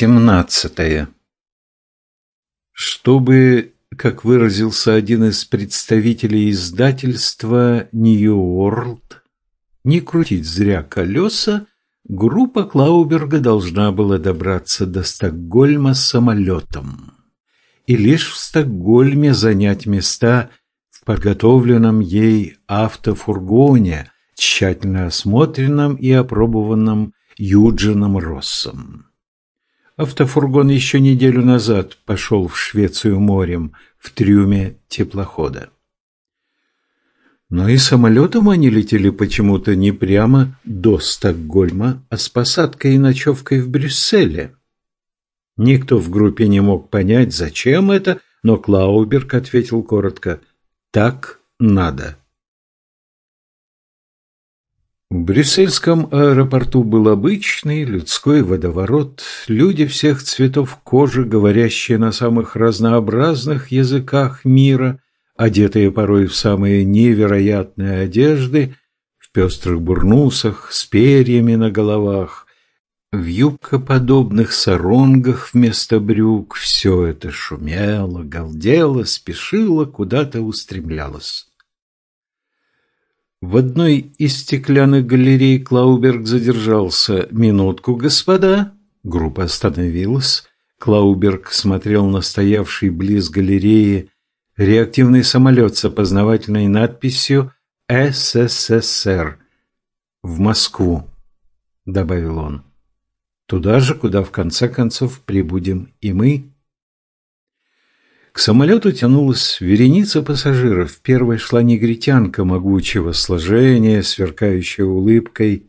17. Чтобы, как выразился один из представителей издательства New World, не крутить зря колеса, группа Клауберга должна была добраться до Стокгольма самолетом и лишь в Стокгольме занять места в подготовленном ей автофургоне, тщательно осмотренном и опробованном Юджином Россом. Автофургон еще неделю назад пошел в Швецию морем в трюме теплохода. Но и самолетом они летели почему-то не прямо до Стокгольма, а с посадкой и ночевкой в Брюсселе. Никто в группе не мог понять, зачем это, но Клауберг ответил коротко «Так надо». В брюссельском аэропорту был обычный людской водоворот, люди всех цветов кожи, говорящие на самых разнообразных языках мира, одетые порой в самые невероятные одежды, в пестрых бурнусах, с перьями на головах, в юбкоподобных саронгах вместо брюк. Все это шумело, галдело, спешило, куда-то устремлялось. В одной из стеклянных галерей Клауберг задержался. «Минутку, господа!» Группа остановилась. Клауберг смотрел на стоявший близ галереи реактивный самолет с опознавательной надписью «СССР» в Москву, добавил он. Туда же, куда в конце концов прибудем и мы. К самолету тянулась вереница пассажиров. Первой шла негритянка могучего сложения, сверкающая улыбкой.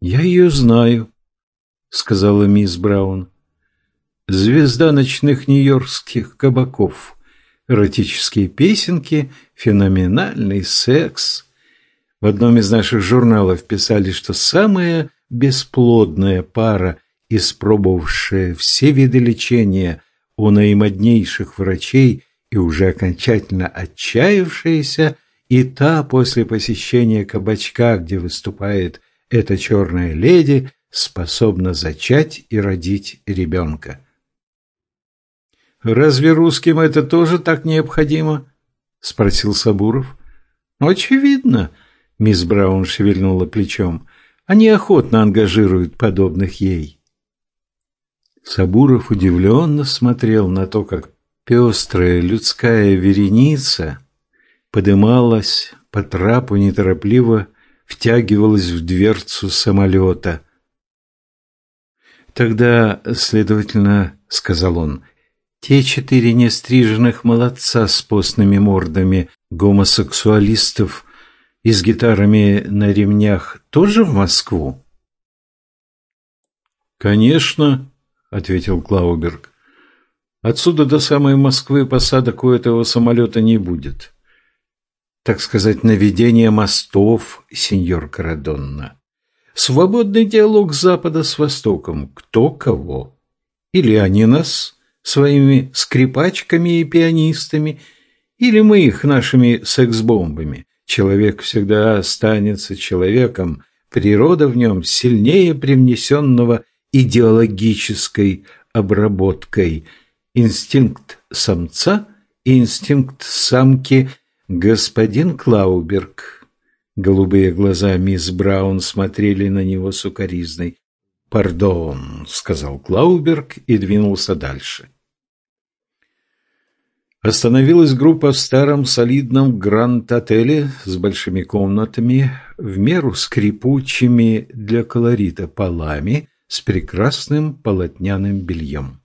«Я ее знаю», — сказала мисс Браун. «Звезда ночных нью-йоркских кабаков, эротические песенки, феноменальный секс». В одном из наших журналов писали, что самая бесплодная пара, испробовавшая все виды лечения – у наимоднейших врачей и уже окончательно отчаявшаяся, и та после посещения кабачка, где выступает эта черная леди, способна зачать и родить ребенка. «Разве русским это тоже так необходимо?» – спросил Сабуров. «Очевидно», – мисс Браун шевельнула плечом. «Они охотно ангажируют подобных ей». Сабуров удивленно смотрел на то, как пестрая людская вереница подымалась по трапу неторопливо, втягивалась в дверцу самолета. «Тогда, следовательно, — сказал он, — те четыре нестриженных молодца с постными мордами гомосексуалистов и с гитарами на ремнях тоже в Москву?» «Конечно», ответил Клауберг. Отсюда до самой Москвы посадок у этого самолета не будет. Так сказать, наведение мостов, сеньор Карадонна. Свободный диалог Запада с Востоком. Кто кого? Или они нас своими скрипачками и пианистами, или мы их нашими секс-бомбами. Человек всегда останется человеком, природа в нем сильнее привнесенного идеологической обработкой. Инстинкт самца и инстинкт самки господин Клауберг. Голубые глаза мисс Браун смотрели на него сукоризной. «Пардон», — сказал Клауберг и двинулся дальше. Остановилась группа в старом солидном гранд-отеле с большими комнатами, в меру скрипучими для колорита полами с прекрасным полотняным бельем.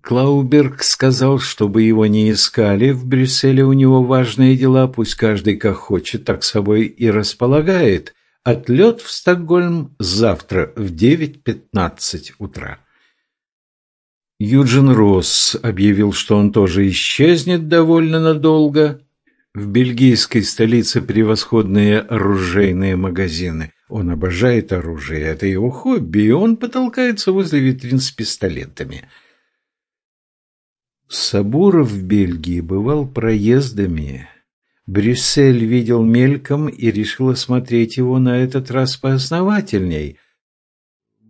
Клауберг сказал, чтобы его не искали, в Брюсселе у него важные дела, пусть каждый как хочет, так собой и располагает. Отлет в Стокгольм завтра в 9.15 утра. Юджин Росс объявил, что он тоже исчезнет довольно надолго. В бельгийской столице превосходные оружейные магазины. Он обожает оружие, это его хобби, и он потолкается возле витрин с пистолетами. Сабуров в Бельгии бывал проездами. Брюссель видел мельком и решил осмотреть его на этот раз поосновательней.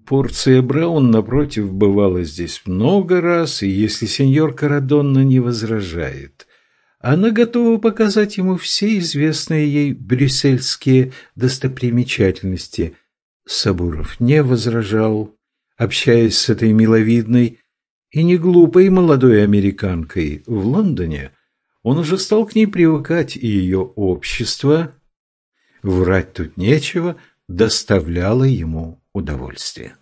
Порция Браун, напротив, бывала здесь много раз, и если сеньор Карадонна не возражает, она готова показать ему все известные ей брюссельские достопримечательности. Сабуров не возражал, общаясь с этой миловидной и не глупой молодой американкой в Лондоне, он уже стал к ней привыкать, и ее общество, врать тут нечего, доставляло ему удовольствие.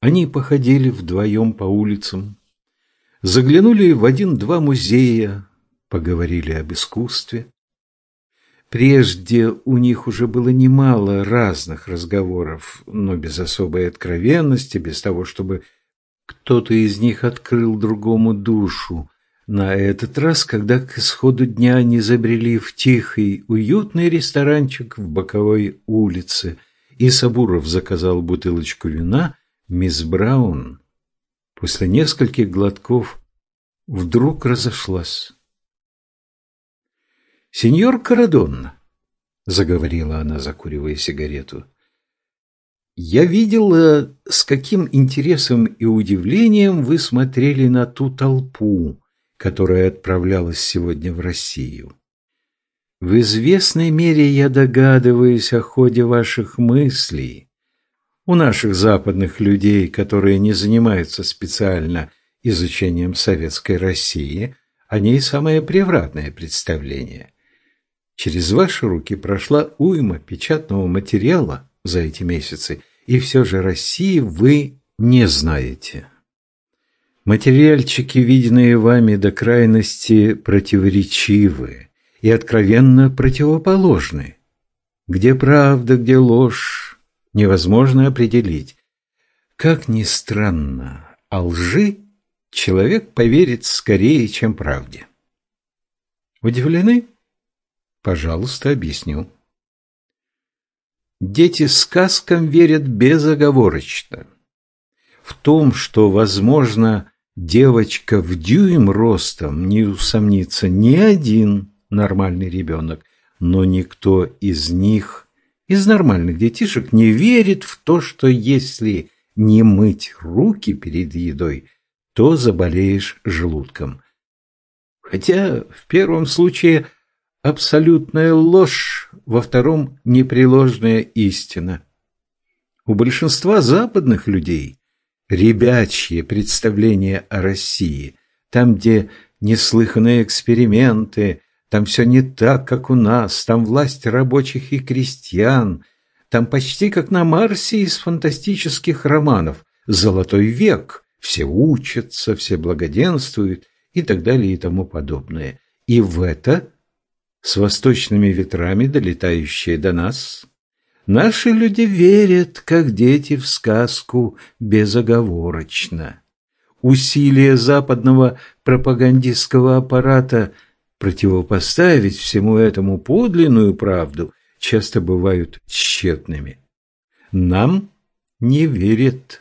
Они походили вдвоем по улицам, заглянули в один-два музея, поговорили об искусстве. Прежде у них уже было немало разных разговоров, но без особой откровенности, без того, чтобы кто-то из них открыл другому душу. На этот раз, когда к исходу дня они забрели в тихий, уютный ресторанчик в боковой улице – и Сабуров заказал бутылочку вина, мисс Браун после нескольких глотков вдруг разошлась. «Сеньор Карадонна», — заговорила она, закуривая сигарету, — «я видела, с каким интересом и удивлением вы смотрели на ту толпу, которая отправлялась сегодня в Россию. В известной мере я догадываюсь о ходе ваших мыслей. У наших западных людей, которые не занимаются специально изучением советской России, о ней самое превратное представление. Через ваши руки прошла уйма печатного материала за эти месяцы, и все же России вы не знаете. Материальчики, виденные вами до крайности, противоречивые и откровенно противоположны. Где правда, где ложь, невозможно определить. Как ни странно, о лжи человек поверит скорее, чем правде. Удивлены? Пожалуйста, объясню. Дети сказкам верят безоговорочно. В том, что, возможно, девочка в дюйм ростом, не усомнится ни один нормальный ребенок, но никто из них, из нормальных детишек, не верит в то, что если не мыть руки перед едой, то заболеешь желудком. Хотя в первом случае абсолютная ложь, во втором непреложная истина. У большинства западных людей ребячье представление о России, там, где неслыханные эксперименты, там все не так, как у нас, там власть рабочих и крестьян, там почти как на Марсе из фантастических романов. Золотой век, все учатся, все благоденствуют и так далее и тому подобное. И в это, с восточными ветрами, долетающие до нас, наши люди верят, как дети в сказку, безоговорочно. Усилия западного пропагандистского аппарата – противопоставить всему этому подлинную правду часто бывают тщетными. Нам не верят.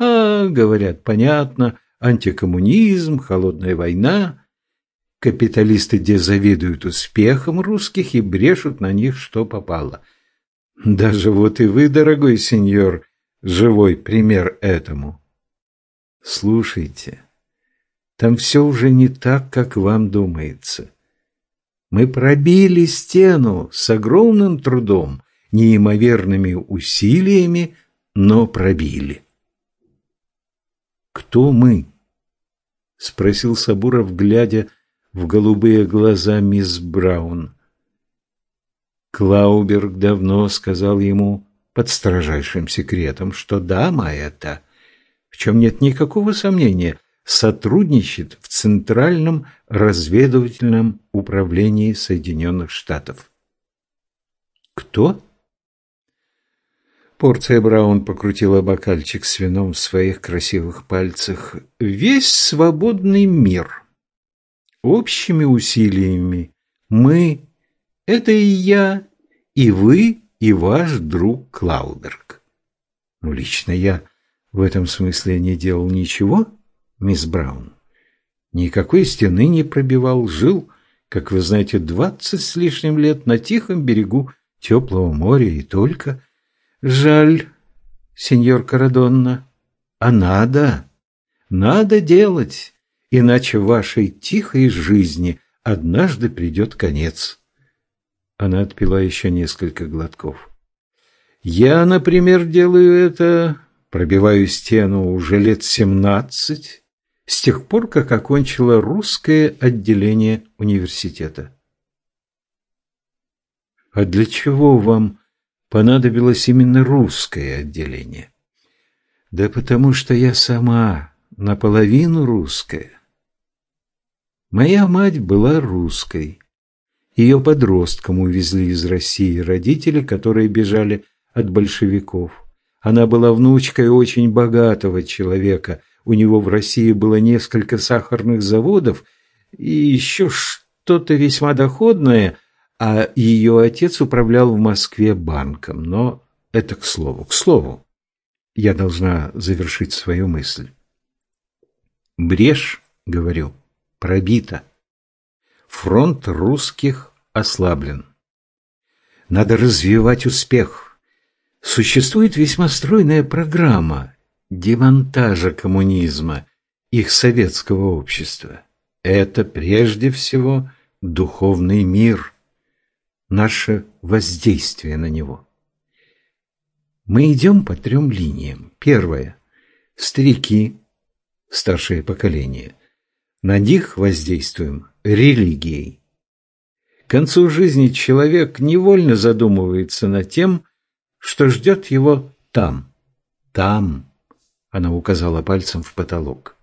А, говорят, понятно, антикоммунизм, холодная война. Капиталисты где завидуют успехам русских и брешут на них, что попало. Даже вот и вы, дорогой сеньор, живой пример этому. Слушайте, там все уже не так, как вам думается. Мы пробили стену с огромным трудом, неимоверными усилиями, но пробили. «Кто мы?» — спросил Сабуров, глядя в голубые глаза мисс Браун. Клауберг давно сказал ему под строжайшим секретом, что дама эта, в чем нет никакого сомнения, сотрудничает в Центральном разведывательном управлении Соединенных Штатов. Кто? Порция Браун покрутила бокальчик с вином в своих красивых пальцах. Весь свободный мир. Общими усилиями мы — это и я, и вы, и ваш друг Клауберг. Ну, лично я в этом смысле не делал ничего, мисс Браун. Никакой стены не пробивал, жил, как вы знаете, двадцать с лишним лет на тихом берегу теплого моря и только. Жаль, сеньор Карадонна, а надо. Надо делать, иначе вашей тихой жизни однажды придет конец. Она отпила еще несколько глотков. Я, например, делаю это, пробиваю стену уже лет семнадцать, с тех пор, как окончила русское отделение университета. А для чего вам понадобилось именно русское отделение? Да потому что я сама наполовину русская. Моя мать была русской. Ее подростком увезли из России родители, которые бежали от большевиков. Она была внучкой очень богатого человека. У него в России было несколько сахарных заводов и еще что-то весьма доходное, а ее отец управлял в Москве банком. Но это к слову. К слову, я должна завершить свою мысль. Брешь, говорю, пробита. Фронт русских ослаблен. Надо развивать успех. Существует весьма стройная программа демонтажа коммунизма, их советского общества. Это прежде всего духовный мир, наше воздействие на него. Мы идем по трем линиям. Первое. Старики, старшее поколение. На них воздействуем религией. К концу жизни человек невольно задумывается над тем, что ждет его там. Там, она указала пальцем в потолок.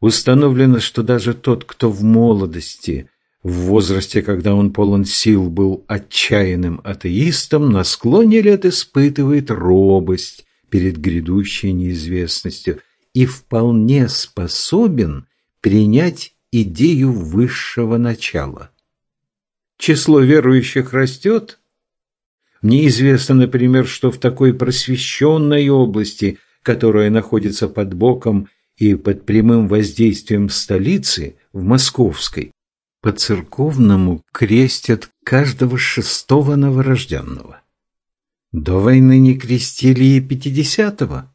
Установлено, что даже тот, кто в молодости, в возрасте, когда он полон сил, был отчаянным атеистом, на склоне лет испытывает робость перед грядущей неизвестностью и вполне способен принять идею высшего начала. Число верующих растет. Мне известно, например, что в такой просвещенной области, которая находится под боком и под прямым воздействием столицы, в Московской, по церковному крестят каждого шестого новорожденного. До войны не крестили и пятидесятого.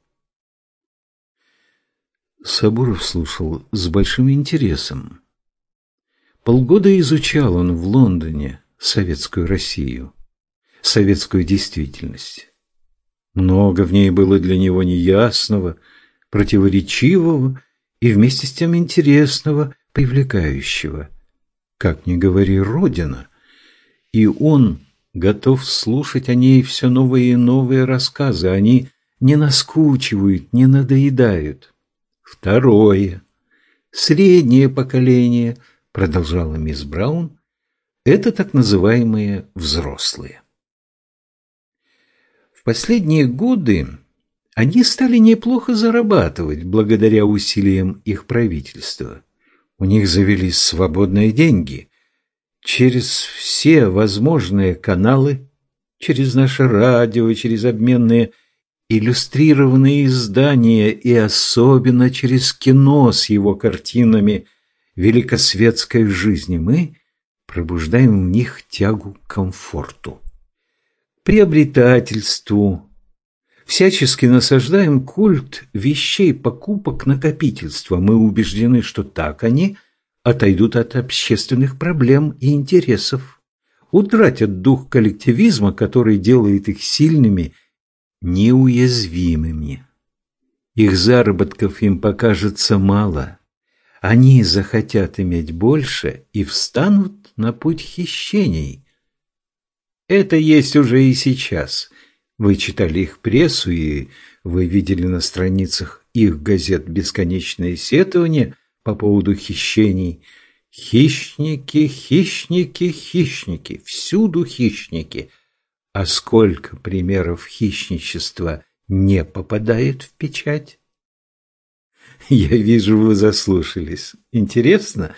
Сабуров слушал с большим интересом. Полгода изучал он в Лондоне советскую Россию, советскую действительность. Много в ней было для него неясного, противоречивого и вместе с тем интересного, привлекающего. Как ни говори, Родина. И он готов слушать о ней все новые и новые рассказы. Они не наскучивают, не надоедают. Второе. Среднее поколение, продолжала мисс Браун, это так называемые взрослые. В последние годы они стали неплохо зарабатывать благодаря усилиям их правительства. У них завелись свободные деньги. Через все возможные каналы, через наше радио, через обменные иллюстрированные издания и особенно через кино с его картинами великосветской жизни мы пробуждаем в них тягу к комфорту, приобретательству, всячески насаждаем культ вещей покупок накопительства. Мы убеждены, что так они отойдут от общественных проблем и интересов, утратят дух коллективизма, который делает их сильными неуязвимыми. Их заработков им покажется мало. Они захотят иметь больше и встанут на путь хищений. Это есть уже и сейчас. Вы читали их прессу, и вы видели на страницах их газет бесконечные сетования по поводу хищений. Хищники, хищники, хищники, всюду хищники – а сколько примеров хищничества не попадает в печать? Я вижу, вы заслушались. Интересно?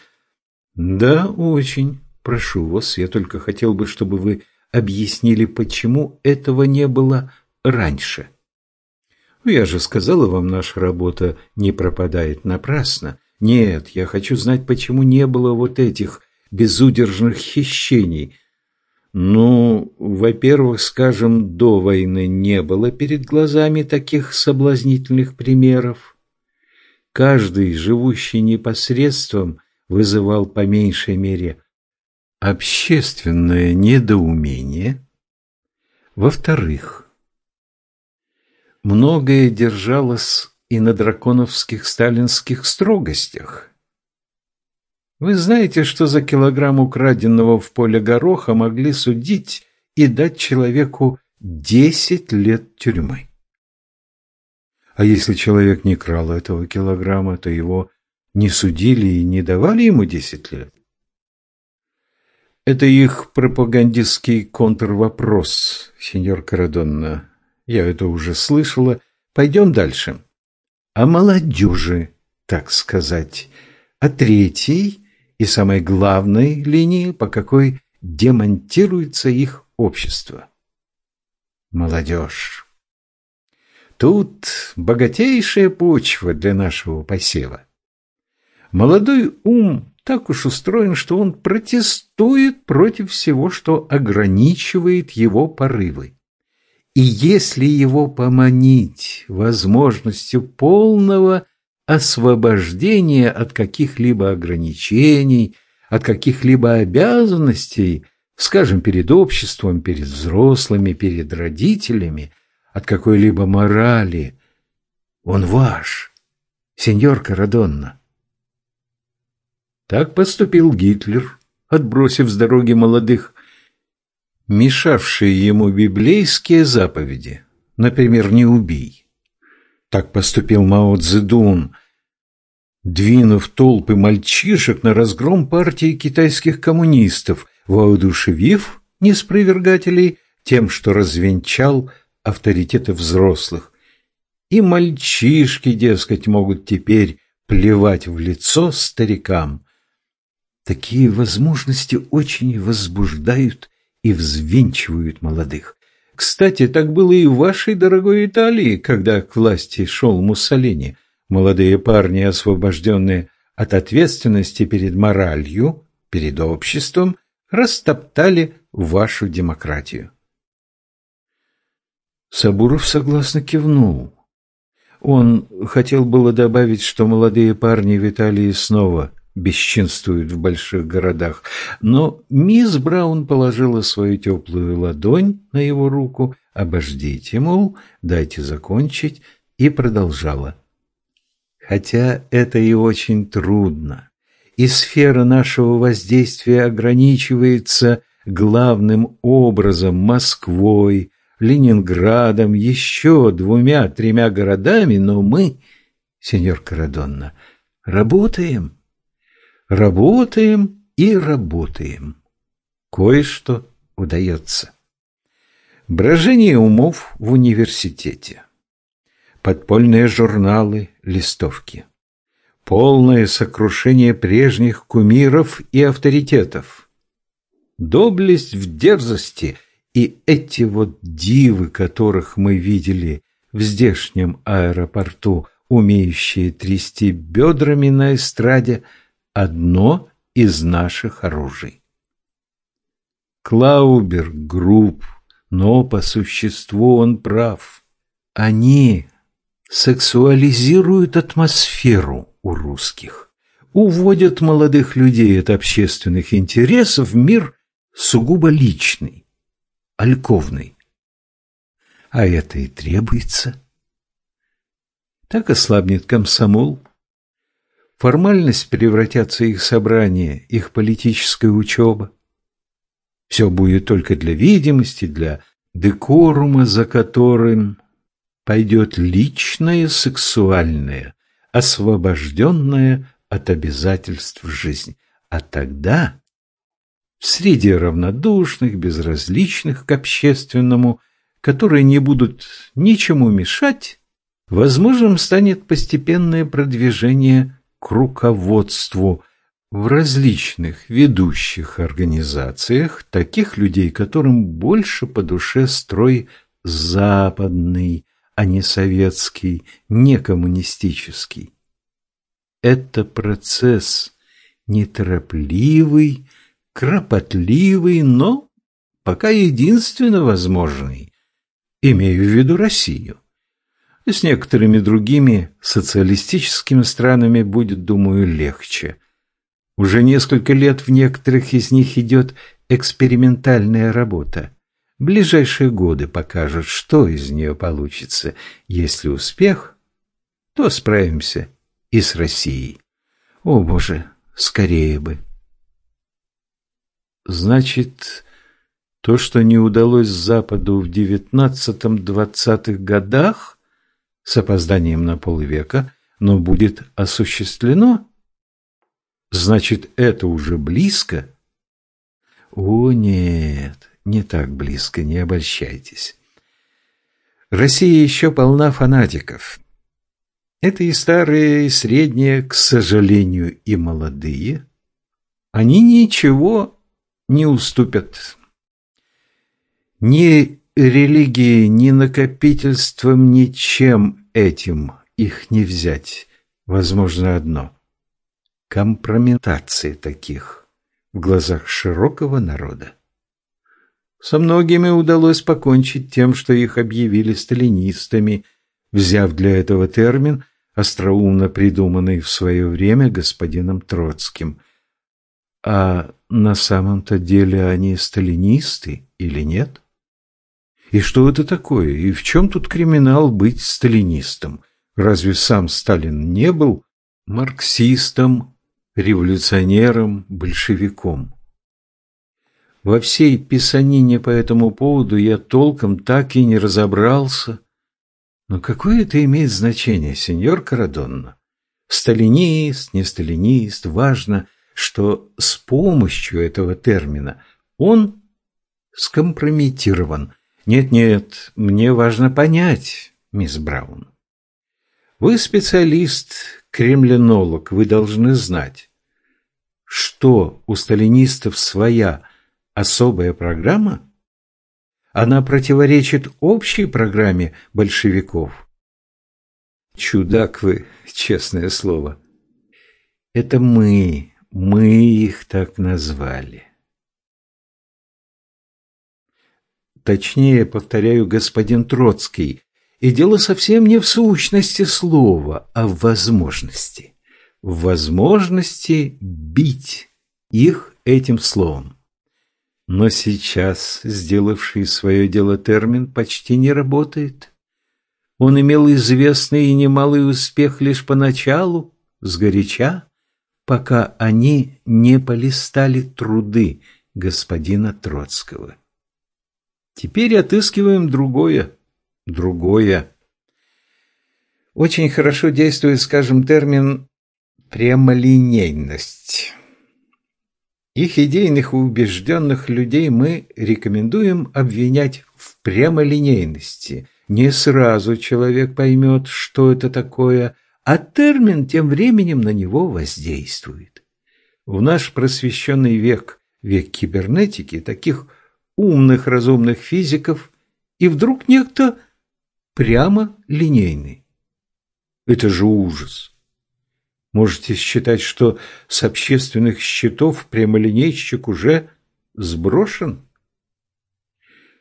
Да, очень. Прошу вас, я только хотел бы, чтобы вы объяснили, почему этого не было раньше. Ну, я же сказала вам, наша работа не пропадает напрасно. Нет, я хочу знать, почему не было вот этих безудержных хищений. Ну, во-первых, скажем, до войны не было перед глазами таких соблазнительных примеров. Каждый, живущий непосредством, вызывал по меньшей мере общественное недоумение. Во-вторых, многое держалось и на драконовских сталинских строгостях. Вы знаете, что за килограмм украденного в поле гороха могли судить и дать человеку десять лет тюрьмы. А если человек не крал этого килограмма, то его не судили и не давали ему десять лет. Это их пропагандистский контрвопрос, сеньор Карадонна. Я это уже слышала. Пойдем дальше. О молодежи, так сказать. О третьей и самой главной линии, по какой демонтируется их общество. Молодежь. Тут богатейшая почва для нашего посева. Молодой ум так уж устроен, что он протестует против всего, что ограничивает его порывы. И если его поманить возможностью полного освобождение от каких-либо ограничений, от каких-либо обязанностей, скажем, перед обществом, перед взрослыми, перед родителями, от какой-либо морали. Он ваш, сеньор Карадонна. Так поступил Гитлер, отбросив с дороги молодых, мешавшие ему библейские заповеди, например, «не убий». Так поступил Мао Цзэдун, двинув толпы мальчишек на разгром партии китайских коммунистов, воодушевив неспровергателей тем, что развенчал авторитеты взрослых. И мальчишки, дескать, могут теперь плевать в лицо старикам. Такие возможности очень возбуждают и взвинчивают молодых. Кстати, так было и в вашей дорогой Италии, когда к власти шел Муссолини. Молодые парни, освобожденные от ответственности перед моралью, перед обществом, растоптали вашу демократию. Сабуров согласно кивнул. Он хотел было добавить, что молодые парни в Италии снова бесчинствуют в больших городах. Но мисс Браун положила свою теплую ладонь на его руку, обождите, мол, дайте закончить, и продолжала. Хотя это и очень трудно, и сфера нашего воздействия ограничивается главным образом Москвой, Ленинградом, еще двумя-тремя городами, но мы, сеньор Карадонна, работаем Работаем и работаем. Кое-что удается. Брожение умов в университете. Подпольные журналы, листовки. Полное сокрушение прежних кумиров и авторитетов. Доблесть в дерзости и эти вот дивы, которых мы видели в здешнем аэропорту, умеющие трясти бедрами на эстраде – одно из наших оружий. Клаубер груб, но по существу он прав. Они сексуализируют атмосферу у русских, уводят молодых людей от общественных интересов в мир сугубо личный, альковный. А это и требуется. Так ослабнет комсомол, формальность превратятся их собрания, их политическая учеба. Все будет только для видимости, для декорума, за которым пойдет личное сексуальное, освобожденное от обязательств жизнь. А тогда в среде равнодушных, безразличных к общественному, которые не будут ничему мешать, возможным станет постепенное продвижение к руководству в различных ведущих организациях таких людей, которым больше по душе строй западный, а не советский, не коммунистический. Это процесс неторопливый, кропотливый, но пока единственно возможный, имею в виду Россию. С некоторыми другими социалистическими странами будет, думаю, легче. Уже несколько лет в некоторых из них идет экспериментальная работа. Ближайшие годы покажут, что из нее получится. Если успех, то справимся и с Россией. О, Боже, скорее бы. Значит, то, что не удалось Западу в девятнадцатом-двадцатых годах, с опозданием на полвека, но будет осуществлено? Значит, это уже близко? О, нет, не так близко, не обольщайтесь. Россия еще полна фанатиков. Это и старые, и средние, к сожалению, и молодые. Они ничего не уступят. Ни религии, ни накопительством, ничем этим их не взять. Возможно одно – компрометация таких в глазах широкого народа. Со многими удалось покончить тем, что их объявили сталинистами, взяв для этого термин, остроумно придуманный в свое время господином Троцким. А на самом-то деле они сталинисты или нет? И что это такое? И в чем тут криминал быть сталинистом? Разве сам Сталин не был марксистом, революционером, большевиком? Во всей писанине по этому поводу я толком так и не разобрался. Но какое это имеет значение, сеньор Карадонна? Сталинист, не сталинист, важно, что с помощью этого термина он скомпрометирован. Нет-нет, мне важно понять, мисс Браун. Вы специалист, кремлинолог, вы должны знать, что у сталинистов своя особая программа? Она противоречит общей программе большевиков. Чудак вы, честное слово. Это мы, мы их так назвали. Точнее, повторяю, господин Троцкий, и дело совсем не в сущности слова, а в возможности. В возможности бить их этим словом. Но сейчас сделавший свое дело термин почти не работает. Он имел известный и немалый успех лишь поначалу, сгоряча, пока они не полистали труды господина Троцкого. Теперь отыскиваем другое, другое. Очень хорошо действует, скажем, термин «прямолинейность». Их идейных и убежденных людей мы рекомендуем обвинять в прямолинейности. Не сразу человек поймет, что это такое, а термин тем временем на него воздействует. В наш просвещенный век, век кибернетики, таких умных разумных физиков, и вдруг некто прямо линейный. Это же ужас. Можете считать, что с общественных счетов прямолинейщик уже сброшен?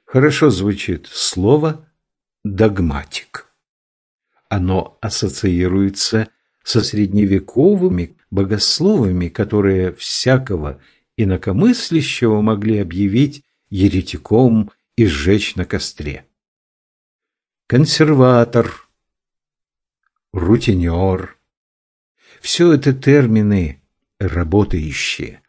Хорошо звучит слово «догматик». Оно ассоциируется со средневековыми богословами, которые всякого инакомыслящего могли объявить еретиком и сжечь на костре. Консерватор, рутинер – все это термины работающие.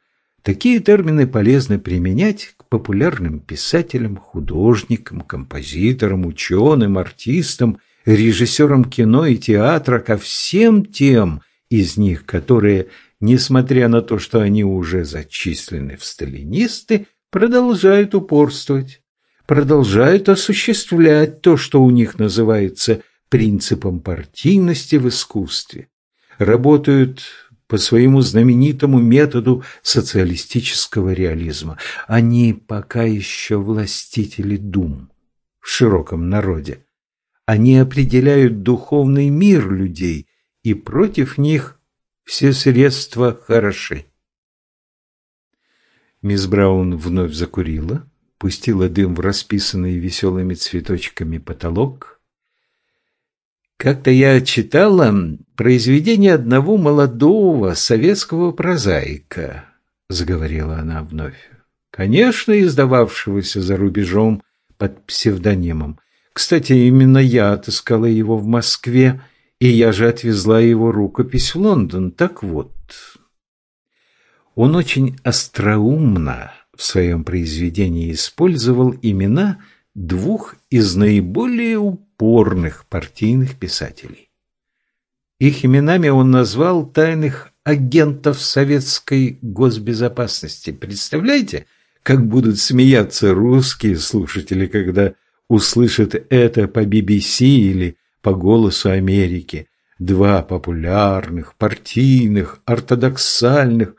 Такие термины полезно применять к популярным писателям, художникам, композиторам, ученым, артистам, режиссерам кино и театра, ко всем тем из них, которые, несмотря на то, что они уже зачислены в сталинисты, продолжают упорствовать, продолжают осуществлять то, что у них называется принципом партийности в искусстве работают по своему знаменитому методу социалистического реализма. Они пока еще властители дум в широком народе. Они определяют духовный мир людей, и против них все средства хороши. Мисс Браун вновь закурила, пустила дым в расписанный веселыми цветочками потолок. Как-то я читала произведение одного молодого советского прозаика, заговорила она вновь. Конечно, издававшегося за рубежом под псевдонимом. Кстати, именно я отыскала его в Москве, и я же отвезла его рукопись в Лондон. Так вот, он очень остроумно в своем произведении использовал имена двух из наиболее упорных партийных писателей. Их именами он назвал тайных агентов советской госбезопасности. Представляете, как будут смеяться русские слушатели, когда услышат это по BBC или по «Голосу Америки». Два популярных, партийных, ортодоксальных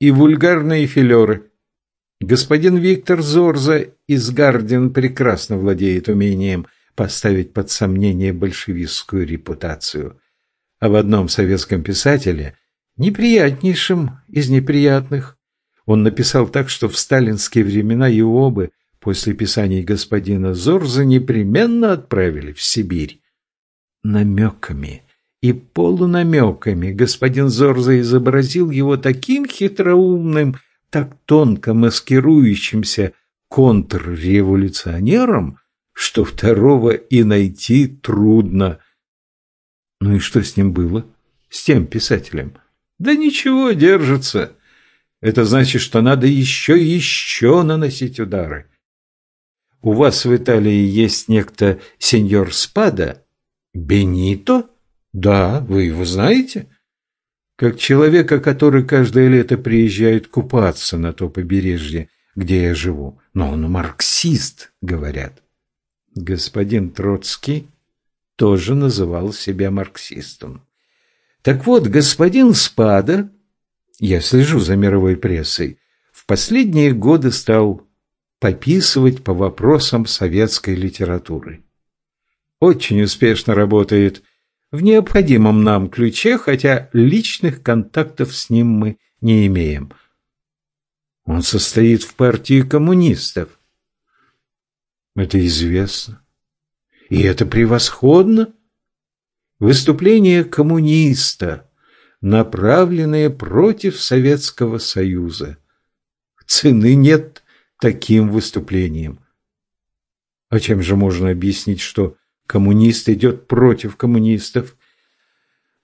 и вульгарные филеры. Господин Виктор Зорза из Гардин прекрасно владеет умением поставить под сомнение большевистскую репутацию. А в одном советском писателе, неприятнейшем из неприятных, он написал так, что в сталинские времена его бы после писаний господина Зорза непременно отправили в Сибирь. Намеками и полунамеками господин Зорза изобразил его таким хитроумным, так тонко маскирующимся контрреволюционером, что второго и найти трудно. Ну и что с ним было? С тем писателем? Да ничего, держится. Это значит, что надо еще и еще наносить удары. У вас в Италии есть некто сеньор Спада? Бенито? Да, вы его знаете? Как человека, который каждое лето приезжает купаться на то побережье, где я живу. Но он марксист, говорят. Господин Троцкий тоже называл себя марксистом. Так вот, господин Спада я слежу за мировой прессой, в последние годы стал пописывать по вопросам советской литературы. Очень успешно работает в необходимом нам ключе, хотя личных контактов с ним мы не имеем. Он состоит в партии коммунистов. Это известно. И это превосходно. Выступление коммуниста – направленные против Советского Союза. Цены нет таким выступлениям. А чем же можно объяснить, что коммунист идет против коммунистов?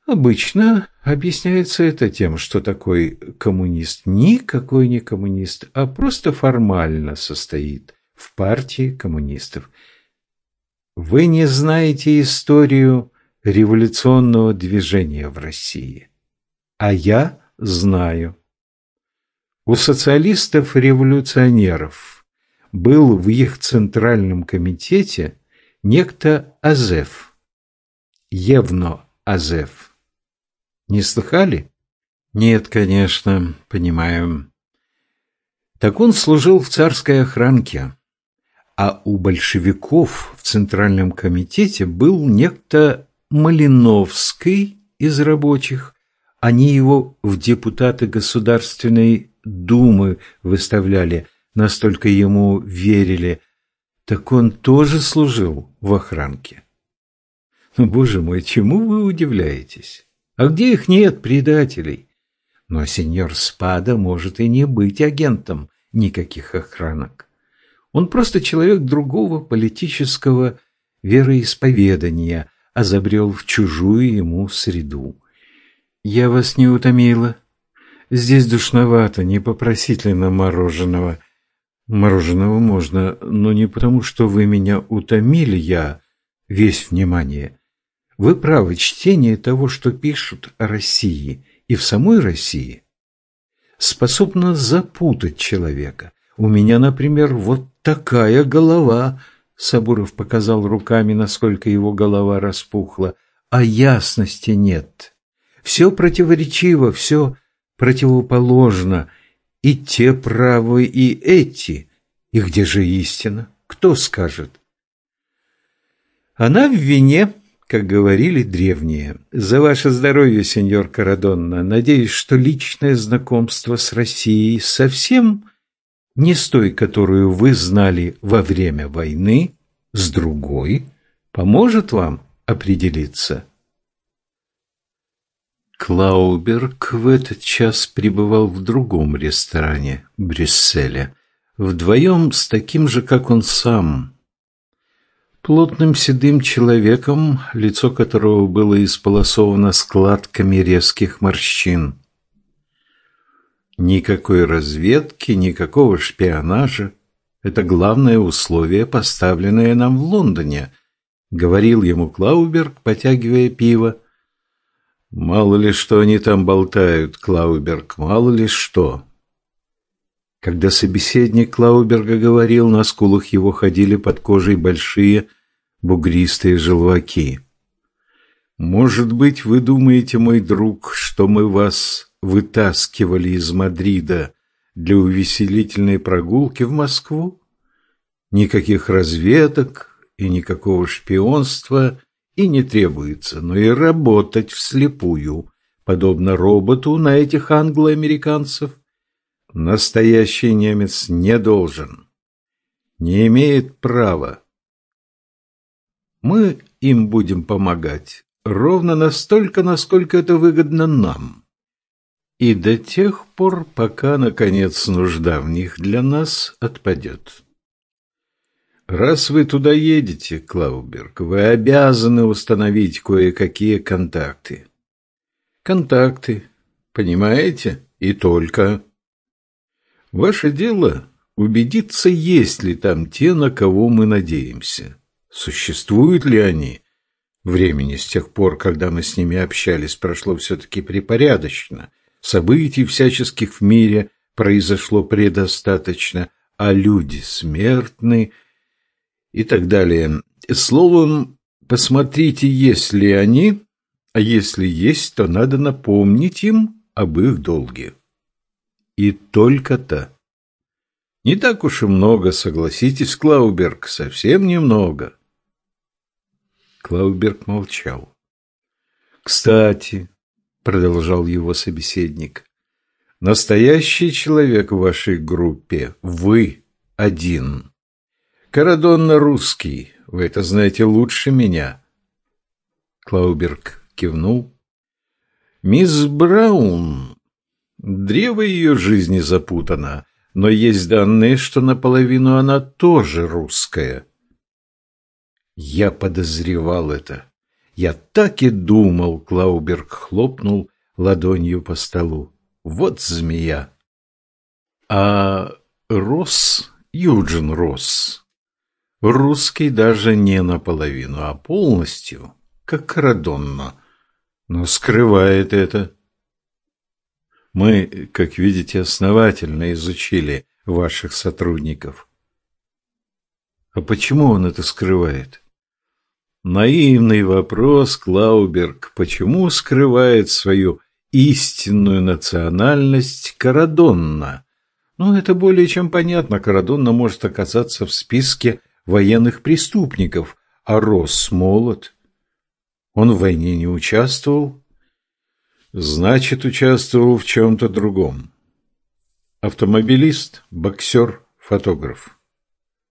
Обычно объясняется это тем, что такой коммунист никакой не коммунист, а просто формально состоит в партии коммунистов. Вы не знаете историю революционного движения в России а я знаю. У социалистов-революционеров был в их центральном комитете некто Азеф, Евно Азеф. Не слыхали? Нет, конечно, понимаю. Так он служил в царской охранке, а у большевиков в Центральном комитете был некто Малиновский из рабочих, они его в депутаты Государственной Думы выставляли, настолько ему верили. Так он тоже служил в охранке. Ну, боже мой, чему вы удивляетесь? А где их нет, предателей? Но сеньор Спада может и не быть агентом никаких охранок. Он просто человек другого политического вероисповедания, а забрел в чужую ему среду. «Я вас не утомила. Здесь душновато, не попросить ли нам мороженого?» «Мороженого можно, но не потому, что вы меня утомили, я весь внимание. Вы правы, чтение того, что пишут о России и в самой России, способно запутать человека. У меня, например, вот такая голова». Сабуров показал руками, насколько его голова распухла, а ясности нет. Все противоречиво, все противоположно. И те правы, и эти. И где же истина? Кто скажет? Она в вине, как говорили древние. За ваше здоровье, сеньор Карадонна. Надеюсь, что личное знакомство с Россией совсем Не с той, которую вы знали во время войны, с другой, поможет вам определиться. Клауберг в этот час пребывал в другом ресторане Брюсселя, вдвоем с таким же, как он сам. Плотным седым человеком, лицо которого было исполосовано складками резких морщин. Никакой разведки, никакого шпионажа. Это главное условие, поставленное нам в Лондоне, говорил ему Клауберг, потягивая пиво. Мало ли что они там болтают, Клауберг, мало ли что. Когда собеседник Клауберга говорил, на скулах его ходили под кожей большие бугристые желваки. «Может быть, вы думаете, мой друг, что мы вас вытаскивали из Мадрида для увеселительной прогулки в Москву? Никаких разведок и никакого шпионства и не требуется, но и работать вслепую, подобно роботу на этих англо-американцев, настоящий немец не должен, не имеет права. Мы им будем помогать ровно настолько, насколько это выгодно нам. И до тех пор, пока, наконец, нужда в них для нас отпадет. Раз вы туда едете, Клауберг, вы обязаны установить кое-какие контакты. Контакты, понимаете? И только. Ваше дело убедиться, есть ли там те, на кого мы надеемся. Существуют ли они? Времени с тех пор, когда мы с ними общались, прошло все-таки припорядочно – событий всяческих в мире произошло предостаточно, а люди смертны и так далее. Словом, посмотрите, есть ли они, а если есть, то надо напомнить им об их долге. И только-то. Не так уж и много, согласитесь, Клауберг, совсем немного. Клауберг молчал. Кстати, продолжал его собеседник. Настоящий человек в вашей группе вы один. Карадонна русский, вы это знаете лучше меня. Клауберг кивнул. Мисс Браун, древо ее жизни запутано, но есть данные, что наполовину она тоже русская. Я подозревал это. Я так и думал, Клауберг хлопнул ладонью по столу. Вот змея. А Росс, Юджин Росс, русский даже не наполовину, а полностью, как Карадонна, но скрывает это. Мы, как видите, основательно изучили ваших сотрудников. А почему он это скрывает? Наивный вопрос, Клауберг, почему скрывает свою истинную национальность Карадонна? Ну, это более чем понятно. Карадонна может оказаться в списке военных преступников, а Росс молод. Он в войне не участвовал. Значит, участвовал в чем-то другом. Автомобилист, боксер, фотограф.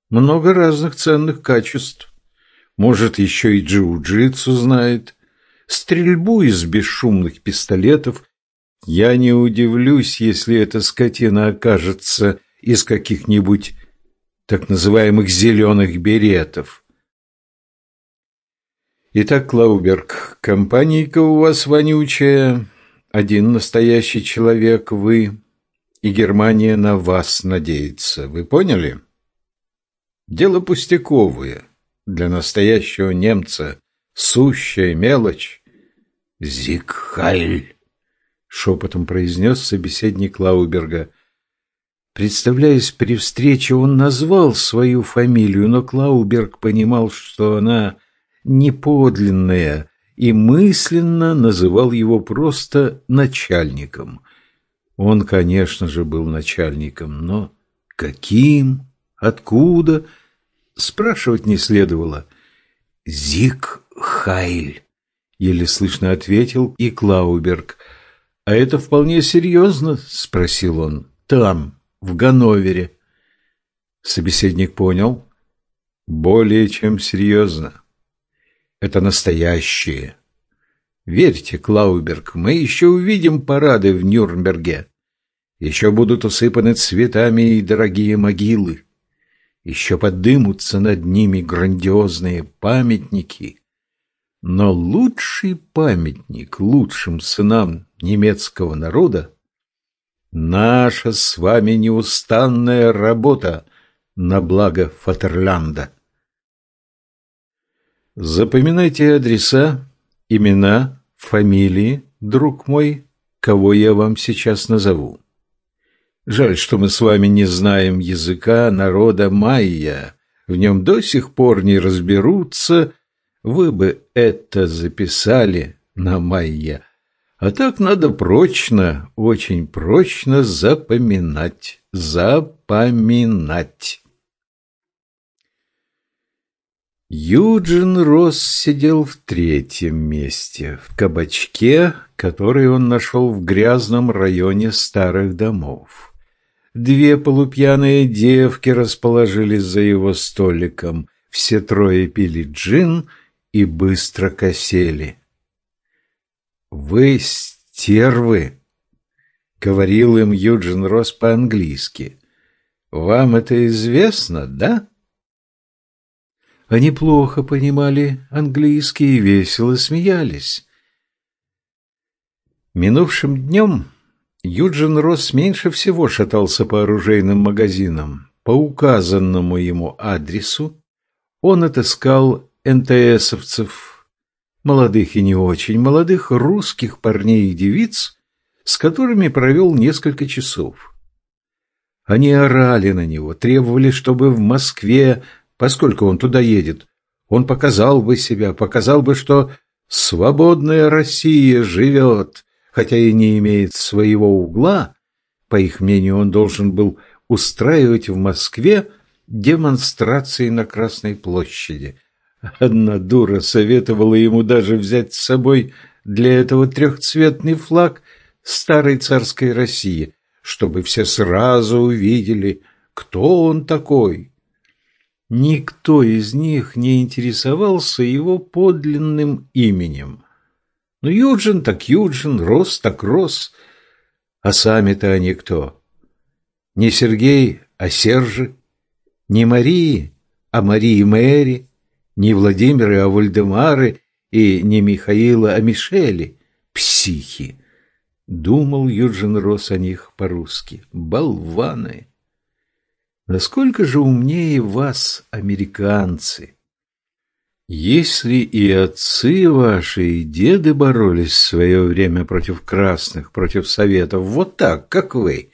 Много разных ценных качеств. Может, еще и джиу-джитсу знает. Стрельбу из бесшумных пистолетов. Я не удивлюсь, если эта скотина окажется из каких-нибудь так называемых зеленых беретов. Итак, Клауберг, компанийка у вас вонючая, один настоящий человек вы, и Германия на вас надеется. Вы поняли? Дело пустяковое. Для настоящего немца сущая мелочь. «Зигхайль!» — шепотом произнес собеседник Клауберга. Представляясь при встрече, он назвал свою фамилию, но Клауберг понимал, что она неподлинная, и мысленно называл его просто начальником. Он, конечно же, был начальником, но каким? Откуда? — Спрашивать не следовало. «Зиг Хайль», — еле слышно ответил и Клауберг. «А это вполне серьезно?» — спросил он. «Там, в Ганновере». Собеседник понял. Более чем серьезно. Это настоящее. Верьте, Клауберг, мы еще увидим парады в Нюрнберге. Еще будут усыпаны цветами и дорогие могилы. Еще подымутся над ними грандиозные памятники. Но лучший памятник лучшим сынам немецкого народа — наша с вами неустанная работа на благо Фатерлянда. Запоминайте адреса, имена, фамилии, друг мой, кого я вам сейчас назову. Жаль, что мы с вами не знаем языка народа майя. В нем до сих пор не разберутся. Вы бы это записали на майя. А так надо прочно, очень прочно запоминать. Запоминать. Юджин Росс сидел в третьем месте, в кабачке, который он нашел в грязном районе старых домов. Две полупьяные девки расположились за его столиком. Все трое пили джин и быстро косели. «Вы стервы!» — говорил им Юджин Росс по-английски. «Вам это известно, да?» Они плохо понимали английский и весело смеялись. Минувшим днем Юджин Росс меньше всего шатался по оружейным магазинам. По указанному ему адресу он отыскал НТСовцев, молодых и не очень молодых, русских парней и девиц, с которыми провел несколько часов. Они орали на него, требовали, чтобы в Москве, поскольку он туда едет, он показал бы себя, показал бы, что свободная Россия живет, хотя и не имеет своего угла, по их мнению, он должен был устраивать в Москве демонстрации на Красной площади. Одна дура советовала ему даже взять с собой для этого трехцветный флаг старой царской России, чтобы все сразу увидели, кто он такой. Никто из них не интересовался его подлинным именем. Ну, Юджин так Юджин, Рос так Рос. А сами-то они кто? Не Сергей, а Сержи. Не Марии, а Марии Мэри. Не Владимиры, а Вальдемары. И не Михаила, а Мишели. Психи. Думал Юджин Рос о них по-русски. Болваны. Насколько же умнее вас, американцы? Если и отцы ваши, и деды боролись в свое время против красных, против советов, вот так, как вы,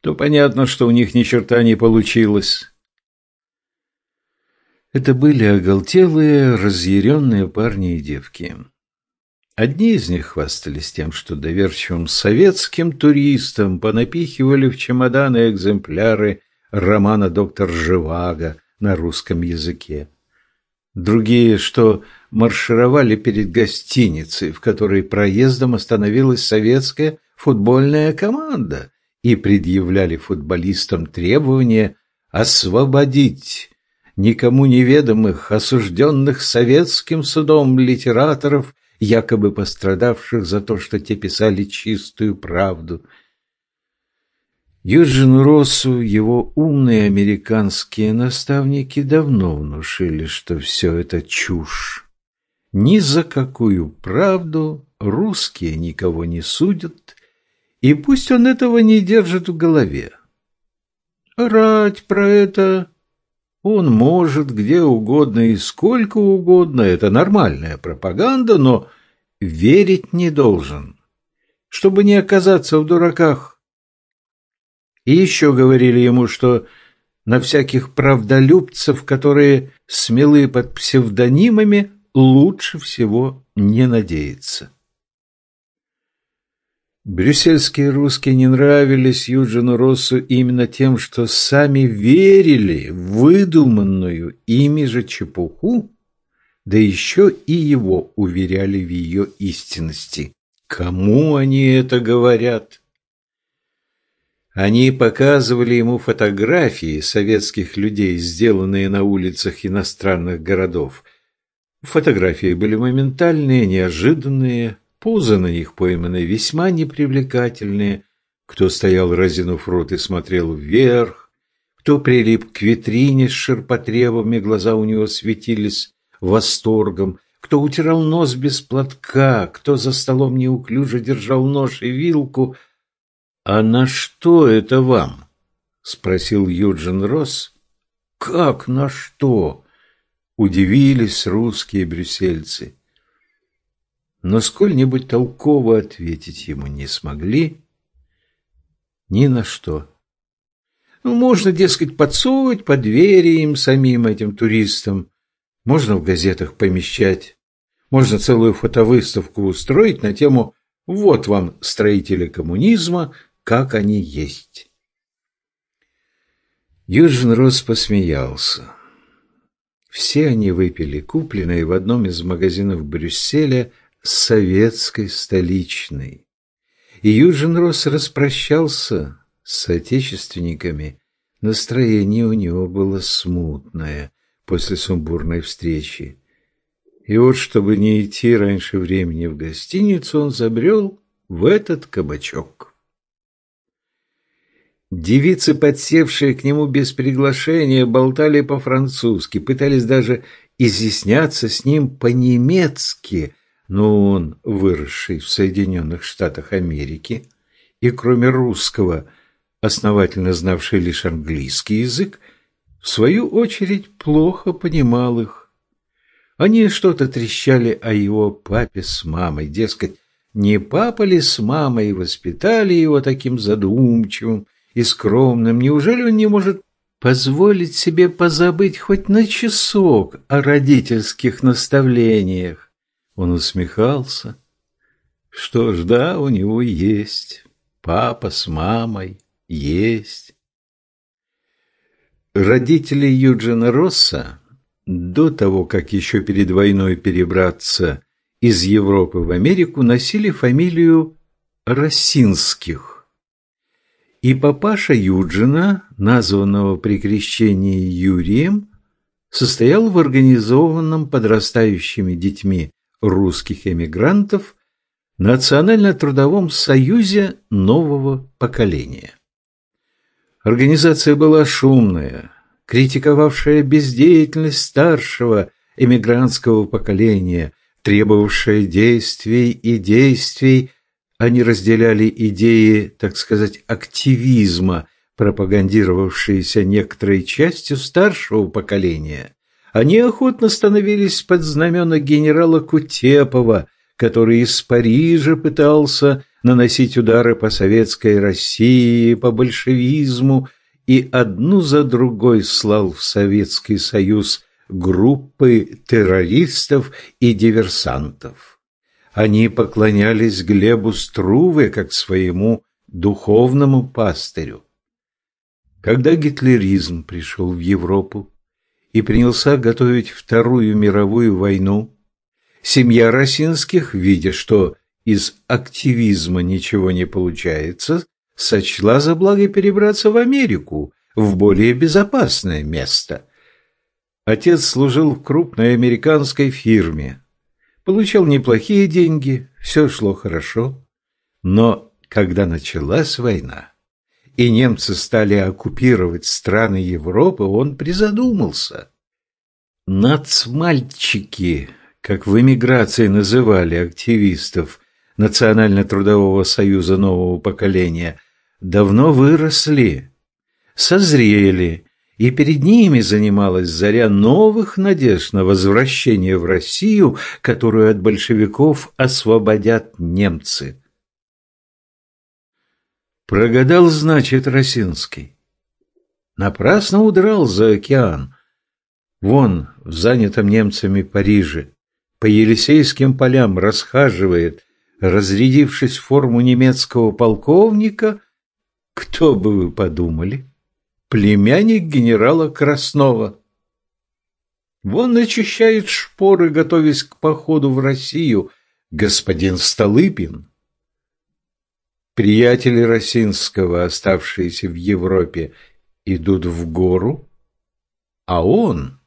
то понятно, что у них ни черта не получилось. Это были оголтелые, разъяренные парни и девки. Одни из них хвастались тем, что доверчивым советским туристам понапихивали в чемоданы экземпляры романа «Доктор Живаго» на русском языке другие, что маршировали перед гостиницей, в которой проездом остановилась советская футбольная команда, и предъявляли футболистам требования освободить никому неведомых, осужденных советским судом литераторов, якобы пострадавших за то, что те писали чистую правду – Юджину Россу его умные американские наставники давно внушили, что все это чушь. Ни за какую правду русские никого не судят, и пусть он этого не держит в голове. Орать про это он может где угодно и сколько угодно, это нормальная пропаганда, но верить не должен. Чтобы не оказаться в дураках, и еще говорили ему, что на всяких правдолюбцев, которые смелы под псевдонимами, лучше всего не надеяться. Брюссельские русские не нравились Юджину Россу именно тем, что сами верили в выдуманную ими же чепуху, да еще и его уверяли в ее истинности. Кому они это говорят? Они показывали ему фотографии советских людей, сделанные на улицах иностранных городов. Фотографии были моментальные, неожиданные, позы на них пойманы весьма непривлекательные. Кто стоял, разинув рот, и смотрел вверх, кто прилип к витрине с ширпотребами, глаза у него светились восторгом, кто утирал нос без платка, кто за столом неуклюже держал нож и вилку. «А на что это вам?» — спросил Юджин Росс. «Как на что?» — удивились русские брюссельцы. Но сколь-нибудь толково ответить ему не смогли ни на что. Ну, можно, дескать, подсовывать под двери им самим, этим туристам, можно в газетах помещать. Можно целую фотовыставку устроить на тему «Вот вам строители коммунизма, как они есть». Юджин Росс посмеялся. Все они выпили купленные в одном из магазинов Брюсселя советской столичной. И Юджин Росс распрощался с соотечественниками. Настроение у него было смутное после сумбурной встречи. И вот, чтобы не идти раньше времени в гостиницу, он забрел в этот кабачок. Девицы, подсевшие к нему без приглашения, болтали по-французски, пытались даже изъясняться с ним по-немецки, но он, выросший в Соединенных Штатах Америки, и кроме русского, основательно знавший лишь английский язык, в свою очередь, плохо понимал их. Они что-то трещали о его папе с мамой, дескать, не папа ли с мамой воспитали его таким задумчивым и скромным? Неужели он не может позволить себе позабыть хоть на часок о родительских наставлениях? Он усмехался. Что ж, да, у него есть. Папа с мамой есть. Родители Юджина Росса, до того, как еще перед войной перебраться из Европы в Америку, носили фамилию Росинских. И папаша Юджина, названного при крещении Юрием, состоял в организованном подрастающими детьми русских эмигрантов Национально-трудовом союзе нового поколения. Организация была шумная, критиковавшая бездеятельность старшего эмигрантского поколения, требовавшая действий и действий, они разделяли идеи, так сказать, активизма, пропагандировавшиеся некоторой частью старшего поколения. Они охотно становились под знамена генерала Кутепова, который из Парижа пытался наносить удары по советской России, по большевизму и одну за другой слал в Советский Союз группы террористов и диверсантов. Они поклонялись Глебу Струве как своему духовному пастырю. Когда гитлеризм пришел в Европу и принялся готовить Вторую мировую войну, семья Росинских, видя, что из активизма ничего не получается, сочла за благо перебраться в Америку, в более безопасное место. Отец служил в крупной американской фирме, получал неплохие деньги, все шло хорошо. Но когда началась война, и немцы стали оккупировать страны Европы, он призадумался. Нацмальчики, как в эмиграции называли активистов, Национально-трудового союза нового поколения давно выросли, созрели, и перед ними занималась заря новых надежд на возвращение в Россию, которую от большевиков освободят немцы. Прогадал, значит, Росинский. Напрасно удрал за океан. Вон, в занятом немцами Париже, по Елисейским полям расхаживает разрядившись в форму немецкого полковника, кто бы вы подумали, племянник генерала Краснова. Вон начищает шпоры, готовясь к походу в Россию, господин Столыпин. Приятели Росинского, оставшиеся в Европе, идут в гору, а он...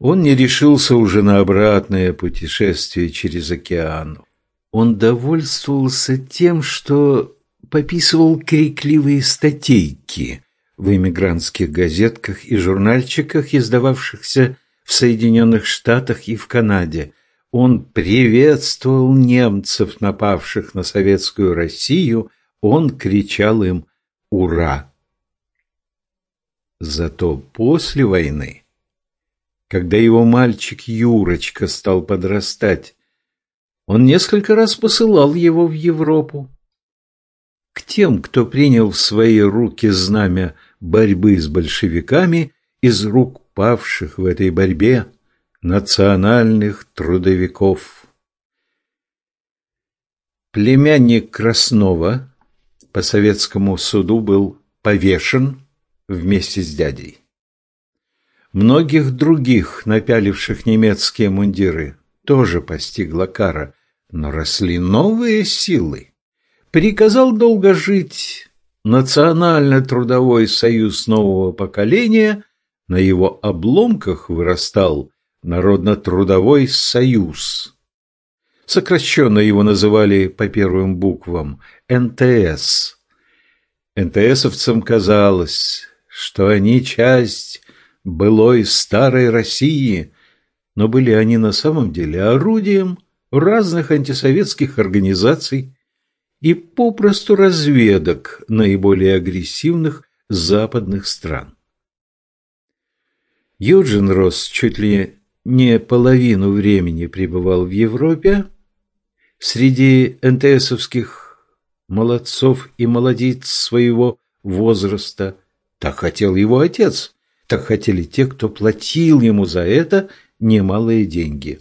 Он не решился уже на обратное путешествие через океан. Он довольствовался тем, что пописывал крикливые статейки в эмигрантских газетках и журнальчиках, издававшихся в Соединенных Штатах и в Канаде. Он приветствовал немцев, напавших на советскую Россию, он кричал им «Ура!». Зато после войны, когда его мальчик Юрочка стал подрастать, он несколько раз посылал его в Европу. К тем, кто принял в свои руки знамя борьбы с большевиками из рук павших в этой борьбе национальных трудовиков. Племянник Краснова по советскому суду был повешен вместе с дядей. Многих других, напяливших немецкие мундиры, тоже постигла кара, но росли новые силы. Приказал долго жить Национально-трудовой союз нового поколения, на его обломках вырастал Народно-трудовой союз. Сокращенно его называли по первым буквам НТС. НТСовцам казалось, что они часть былой старой России, но были они на самом деле орудием разных антисоветских организаций и попросту разведок наиболее агрессивных западных стран. Юджин Росс чуть ли не половину времени пребывал в Европе, среди НТСовских молодцов и молодиц своего возраста. Так хотел его отец, так хотели те, кто платил ему за это немалые деньги.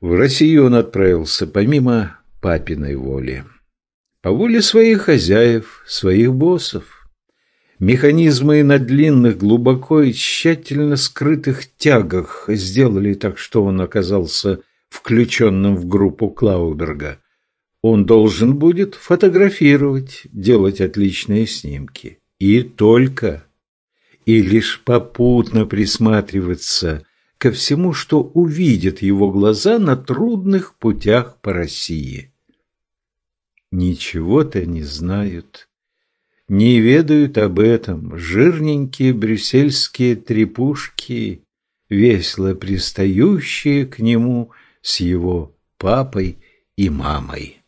В Россию он отправился помимо папиной воли, по воле своих хозяев, своих боссов. Механизмы на длинных, глубоко и тщательно скрытых тягах сделали так, что он оказался включенным в группу Клауберга. Он должен будет фотографировать, делать отличные снимки. И только. И лишь попутно присматриваться ко всему, что увидят его глаза на трудных путях по России. Ничего-то не знают, не ведают об этом жирненькие брюссельские трепушки, весело пристающие к нему с его папой и мамой.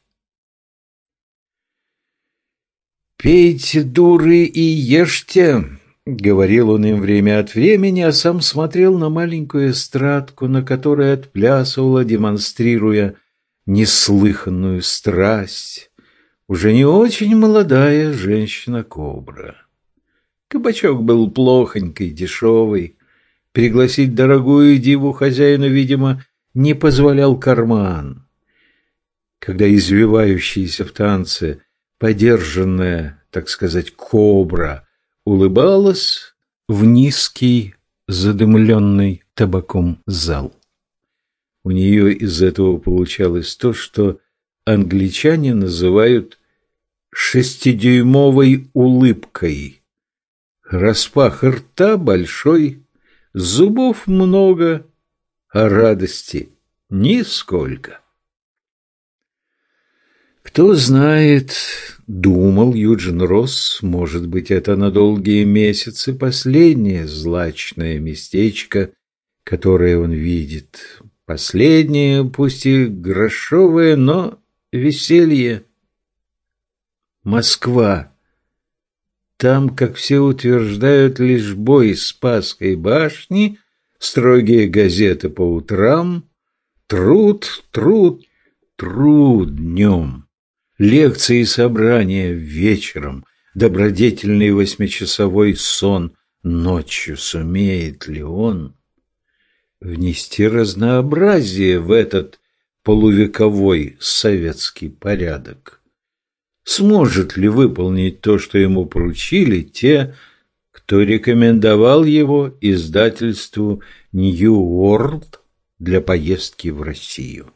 «Пейте, дуры, и ешьте!» — говорил он им время от времени, а сам смотрел на маленькую эстрадку, на которой отплясывала, демонстрируя неслыханную страсть, уже не очень молодая женщина-кобра. Кабачок был плохонький, дешевый. Пригласить дорогую диву хозяину, видимо, не позволял карман. Когда извивающаяся в танце, подержанная, так сказать, кобра улыбалась в низкий, задымленный табаком зал. У нее из этого получалось то, что англичане называют шестидюймовой улыбкой. Распах рта большой, зубов много, а радости нисколько. Кто знает, думал Юджин Росс, может быть, это на долгие месяцы последнее злачное местечко, которое он видит. Последнее, пусть и грошовое, но веселье. Москва. Там, как все утверждают, лишь бой с Спасской башни, строгие газеты по утрам, труд, труд, труд днем лекции и собрания вечером, добродетельный восьмичасовой сон ночью. Сумеет ли он внести разнообразие в этот полувековой советский порядок? Сможет ли выполнить то, что ему поручили те, кто рекомендовал его издательству New World для поездки в Россию?